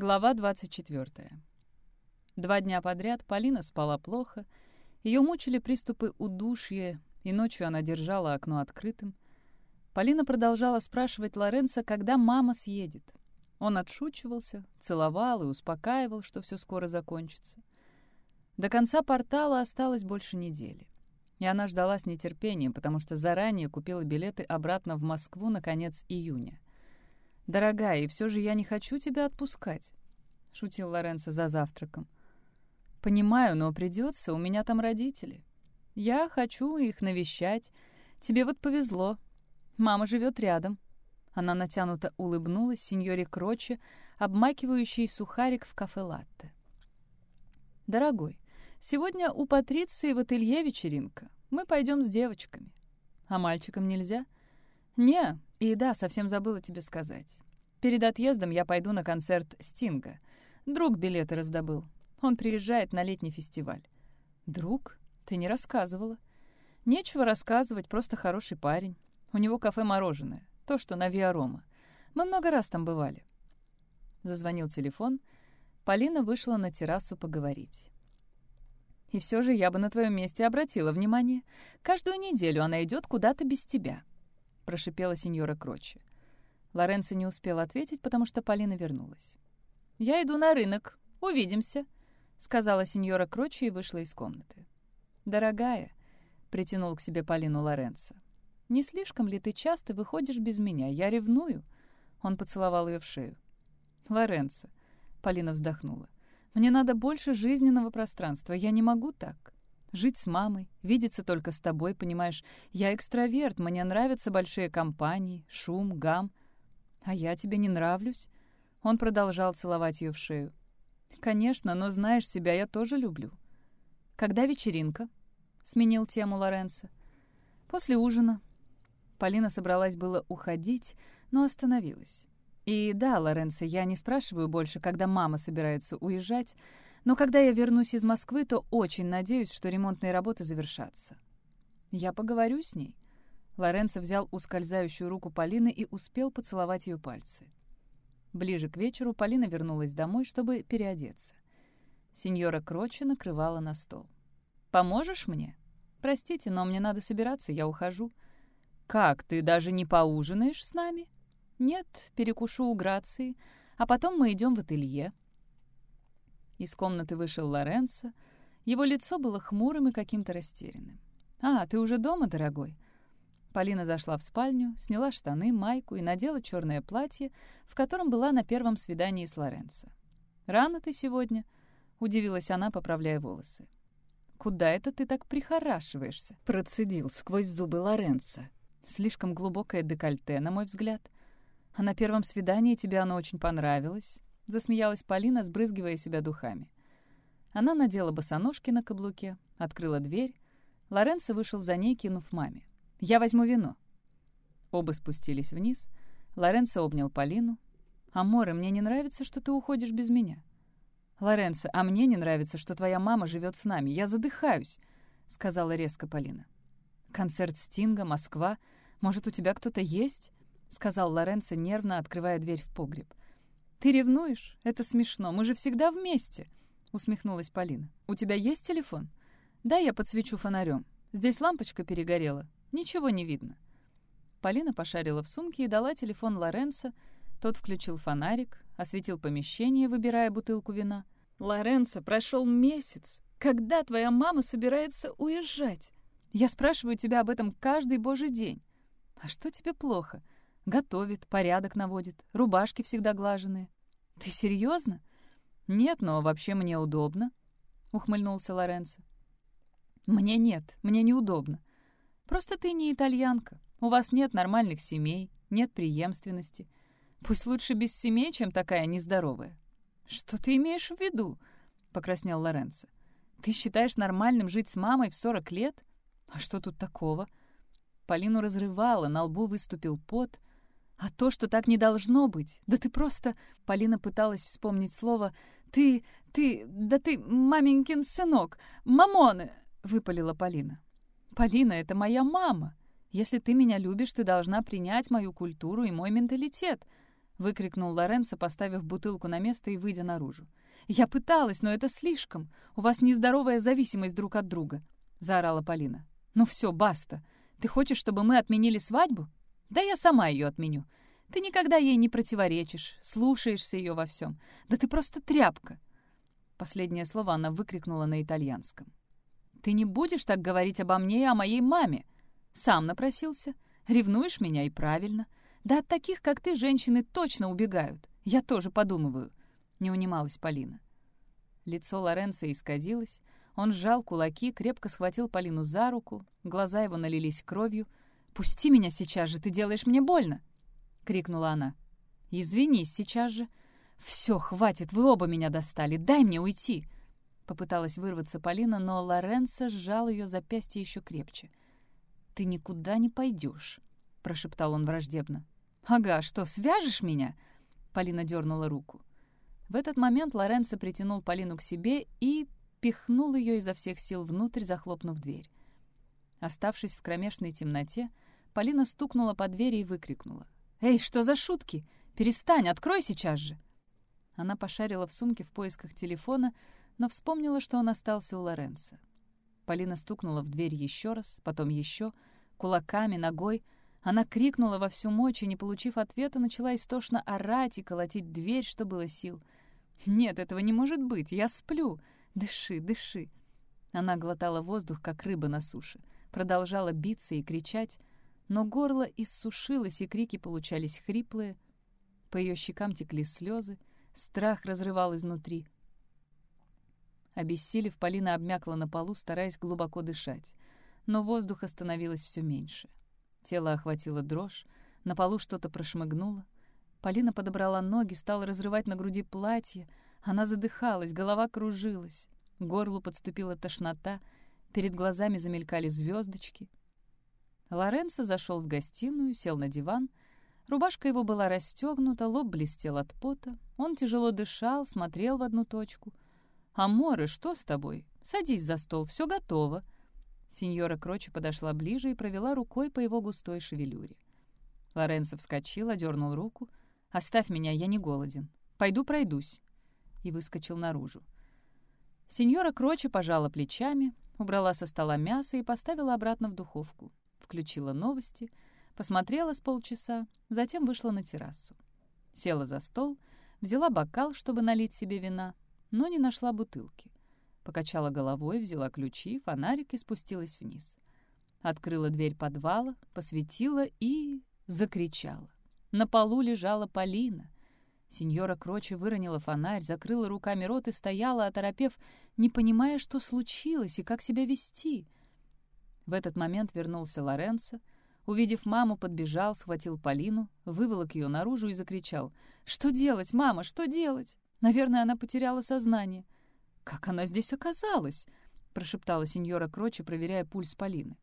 Глава 24. Два дня подряд Полина спала плохо, ее мучили приступы удушья, и ночью она держала окно открытым. Полина продолжала спрашивать Лоренца, когда мама съедет. Он отшучивался, целовал и успокаивал, что все скоро закончится. До конца портала осталось больше недели. И она ждала с нетерпением, потому что заранее купила билеты обратно в Москву на конец июня. «Дорогая, и все же я не хочу тебя отпускать», — шутил Лоренцо за завтраком. «Понимаю, но придется, у меня там родители. Я хочу их навещать. Тебе вот повезло. Мама живет рядом». Она натянуто улыбнулась сеньоре Кроче, обмакивающей сухарик в кафе латте. «Дорогой, сегодня у Патриции в ателье вечеринка. Мы пойдем с девочками. А мальчикам нельзя?» «Не, и да, совсем забыла тебе сказать. Перед отъездом я пойду на концерт Стинга. Друг билеты раздобыл. Он приезжает на летний фестиваль». «Друг? Ты не рассказывала». «Нечего рассказывать, просто хороший парень. У него кафе «Мороженое», то, что на Виарома. Мы много раз там бывали». Зазвонил телефон. Полина вышла на террасу поговорить. «И все же я бы на твоем месте обратила внимание. Каждую неделю она идет куда-то без тебя прошипела сеньора Крочи. Лоренцо не успел ответить, потому что Полина вернулась. «Я иду на рынок. Увидимся», — сказала сеньора Крочи и вышла из комнаты. «Дорогая», — притянул к себе Полину Лоренцо, — «не слишком ли ты часто выходишь без меня? Я ревную». Он поцеловал ее в шею. «Лоренцо», — Полина вздохнула, — «мне надо больше жизненного пространства. Я не могу так». Жить с мамой, видеться только с тобой, понимаешь? Я экстраверт, мне нравятся большие компании, шум, гам. А я тебе не нравлюсь?» Он продолжал целовать ее в шею. «Конечно, но знаешь себя, я тоже люблю». «Когда вечеринка?» — сменил тему Лоренцо. «После ужина». Полина собралась было уходить, но остановилась. «И да, Лоренцо, я не спрашиваю больше, когда мама собирается уезжать, но когда я вернусь из Москвы, то очень надеюсь, что ремонтные работы завершатся. Я поговорю с ней. Лоренцо взял ускользающую руку Полины и успел поцеловать ее пальцы. Ближе к вечеру Полина вернулась домой, чтобы переодеться. Сеньора Крочи накрывала на стол. «Поможешь мне?» «Простите, но мне надо собираться, я ухожу». «Как, ты даже не поужинаешь с нами?» «Нет, перекушу у Грации, а потом мы идем в ателье», из комнаты вышел Лоренцо. Его лицо было хмурым и каким-то растерянным. «А, ты уже дома, дорогой?» Полина зашла в спальню, сняла штаны, майку и надела черное платье, в котором была на первом свидании с Лоренцо. «Рано ты сегодня?» — удивилась она, поправляя волосы. «Куда это ты так прихорашиваешься?» — процедил сквозь зубы Лоренцо. «Слишком глубокое декольте, на мой взгляд. А на первом свидании тебе оно очень понравилось. Засмеялась Полина, сбрызгивая себя духами. Она надела босоножки на каблуке, открыла дверь. Лоренцо вышел за ней, кинув маме. «Я возьму вино». Оба спустились вниз. Лоренцо обнял Полину. «Аморе, мне не нравится, что ты уходишь без меня». «Лоренцо, а мне не нравится, что твоя мама живет с нами. Я задыхаюсь», — сказала резко Полина. «Концерт Стинга, Москва. Может, у тебя кто-то есть?» — сказал Лоренцо, нервно открывая дверь в погреб. «Ты ревнуешь? Это смешно. Мы же всегда вместе!» — усмехнулась Полина. «У тебя есть телефон?» «Да, я подсвечу фонарем. Здесь лампочка перегорела. Ничего не видно». Полина пошарила в сумке и дала телефон Лоренцо. Тот включил фонарик, осветил помещение, выбирая бутылку вина. «Лоренцо, прошел месяц. Когда твоя мама собирается уезжать? Я спрашиваю тебя об этом каждый божий день. А что тебе плохо?» Готовит, порядок наводит, рубашки всегда глаженные. Ты серьезно? Нет, но вообще мне удобно, ухмыльнулся Лоренцо. Мне нет, мне неудобно. Просто ты не итальянка. У вас нет нормальных семей, нет преемственности. Пусть лучше без семей, чем такая нездоровая. Что ты имеешь в виду? покраснел Лоренцо. Ты считаешь нормальным жить с мамой в сорок лет? А что тут такого? Полину разрывало, на лбу выступил пот. А то, что так не должно быть, да ты просто... Полина пыталась вспомнить слово «ты... ты... да ты маменькин сынок, мамоны!» — выпалила Полина. «Полина, это моя мама. Если ты меня любишь, ты должна принять мою культуру и мой менталитет», —— выкрикнул Лоренцо, поставив бутылку на место и выйдя наружу. «Я пыталась, но это слишком. У вас нездоровая зависимость друг от друга», — заорала Полина. «Ну все, баста. Ты хочешь, чтобы мы отменили свадьбу? Да я сама ее отменю. Ты никогда ей не противоречишь, слушаешься ее во всем. Да ты просто тряпка!» Последнее слово она выкрикнула на итальянском. «Ты не будешь так говорить обо мне и о моей маме? Сам напросился. Ревнуешь меня и правильно. Да от таких, как ты, женщины точно убегают. Я тоже подумываю», — не унималась Полина. Лицо Лоренцо исказилось. Он сжал кулаки, крепко схватил Полину за руку, глаза его налились кровью. «Пусти меня сейчас же, ты делаешь мне больно!» — крикнула она. «Извинись сейчас же!» «Все, хватит, вы оба меня достали, дай мне уйти!» Попыталась вырваться Полина, но Лоренцо сжал ее запястье еще крепче. «Ты никуда не пойдешь», — прошептал он враждебно. «Ага, что, свяжешь меня?» Полина дернула руку. В этот момент Лоренцо притянул Полину к себе и пихнул ее изо всех сил внутрь, захлопнув дверь. Оставшись в кромешной темноте, Полина стукнула по двери и выкрикнула. «Эй, что за шутки? Перестань, открой сейчас же!» Она пошарила в сумке в поисках телефона, но вспомнила, что он остался у Лоренца. Полина стукнула в дверь еще раз, потом еще, кулаками, ногой. Она крикнула во всю мочь и, не получив ответа, начала истошно орать и колотить дверь, что было сил. «Нет, этого не может быть, я сплю. Дыши, дыши». Она глотала воздух, как рыба на суше, продолжала биться и кричать, но горло иссушилось, и крики получались хриплые. По ее щекам текли слезы, Страх разрывал изнутри. Обессилев, Полина обмякла на полу, стараясь глубоко дышать. Но воздуха становилось все меньше. Тело охватило дрожь, на полу что-то прошмыгнуло. Полина подобрала ноги, стала разрывать на груди платье. Она задыхалась, голова кружилась. К горлу подступила тошнота, перед глазами замелькали звездочки. Лоренцо зашел в гостиную, сел на диван — Рубашка его была расстегнута, лоб блестел от пота. Он тяжело дышал, смотрел в одну точку. «Аморе, что с тобой? Садись за стол, все готово». Сеньора Крочи подошла ближе и провела рукой по его густой шевелюре. Лоренцо вскочил, одернул руку. «Оставь меня, я не голоден. Пойду пройдусь». И выскочил наружу. Сеньора Крочи пожала плечами, убрала со стола мясо и поставила обратно в духовку. Включила новости — Посмотрела с полчаса, затем вышла на террасу. Села за стол, взяла бокал, чтобы налить себе вина, но не нашла бутылки. Покачала головой, взяла ключи, фонарик и спустилась вниз. Открыла дверь подвала, посветила и... закричала. На полу лежала Полина. Сеньора Кроче выронила фонарь, закрыла руками рот и стояла, оторопев, не понимая, что случилось и как себя вести. В этот момент вернулся Лоренцо — Увидев маму, подбежал, схватил Полину, выволок ее наружу и закричал. «Что делать, мама, что делать?» Наверное, она потеряла сознание. «Как она здесь оказалась?» — прошептала сеньора Крочи, проверяя пульс Полины.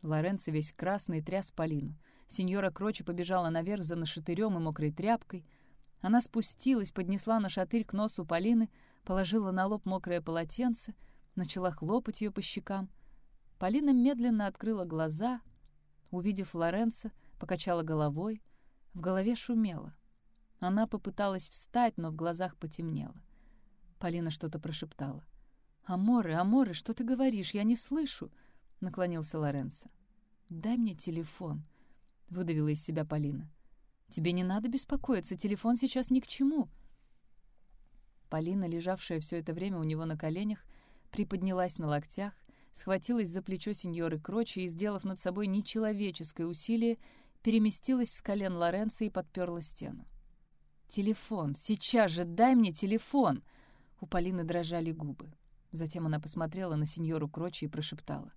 Лоренцо весь красный тряс Полину. Сеньора Крочи побежала наверх за нашатырем и мокрой тряпкой. Она спустилась, поднесла нашатырь к носу Полины, положила на лоб мокрое полотенце, начала хлопать ее по щекам. Полина медленно открыла глаза, Увидев Лоренцо, покачала головой. В голове шумело. Она попыталась встать, но в глазах потемнело. Полина что-то прошептала. «Аморе, Аморе, что ты говоришь? Я не слышу!» — наклонился Лоренцо. «Дай мне телефон», — выдавила из себя Полина. «Тебе не надо беспокоиться, телефон сейчас ни к чему». Полина, лежавшая все это время у него на коленях, приподнялась на локтях, схватилась за плечо сеньоры Крочи и, сделав над собой нечеловеческое усилие, переместилась с колен Лоренцо и подперла стену. «Телефон! Сейчас же дай мне телефон!» У Полины дрожали губы. Затем она посмотрела на сеньору Крочи и прошептала.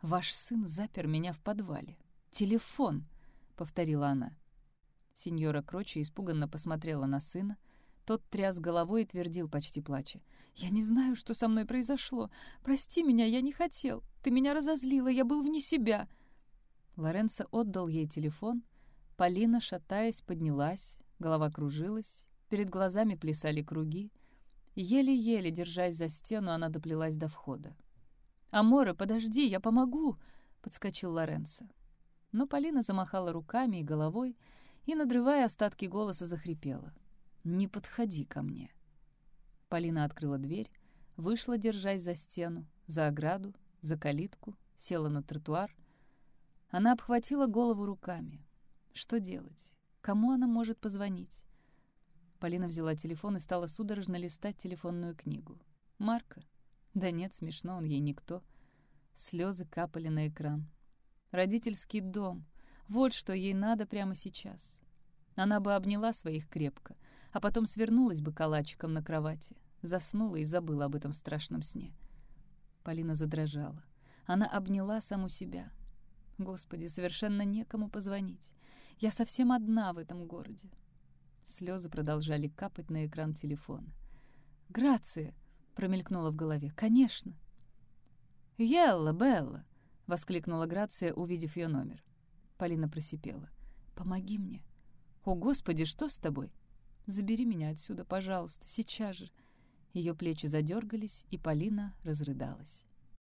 «Ваш сын запер меня в подвале. Телефон!» — повторила она. Сеньора Крочи испуганно посмотрела на сына, тот тряс головой и твердил, почти плача. «Я не знаю, что со мной произошло. Прости меня, я не хотел. Ты меня разозлила, я был вне себя». Лоренцо отдал ей телефон. Полина, шатаясь, поднялась, голова кружилась, перед глазами плясали круги. Еле-еле, держась за стену, она доплелась до входа. «Аморе, подожди, я помогу!» — подскочил Лоренцо. Но Полина замахала руками и головой, и, надрывая остатки голоса, захрипела. «Не подходи ко мне». Полина открыла дверь, вышла, держась за стену, за ограду, за калитку, села на тротуар. Она обхватила голову руками. Что делать? Кому она может позвонить? Полина взяла телефон и стала судорожно листать телефонную книгу. Марка? Да нет, смешно, он ей никто. Слезы капали на экран. Родительский дом. Вот что ей надо прямо сейчас. Она бы обняла своих крепко, а потом свернулась бы калачиком на кровати, заснула и забыла об этом страшном сне. Полина задрожала. Она обняла саму себя. Господи, совершенно некому позвонить. Я совсем одна в этом городе. Слезы продолжали капать на экран телефона. «Грация!» — промелькнула в голове. «Конечно!» «Елла, Белла!» — воскликнула Грация, увидев ее номер. Полина просипела. «Помоги мне!» «О, Господи, что с тобой?» «Забери меня отсюда, пожалуйста, сейчас же!» Ее плечи задергались, и Полина разрыдалась.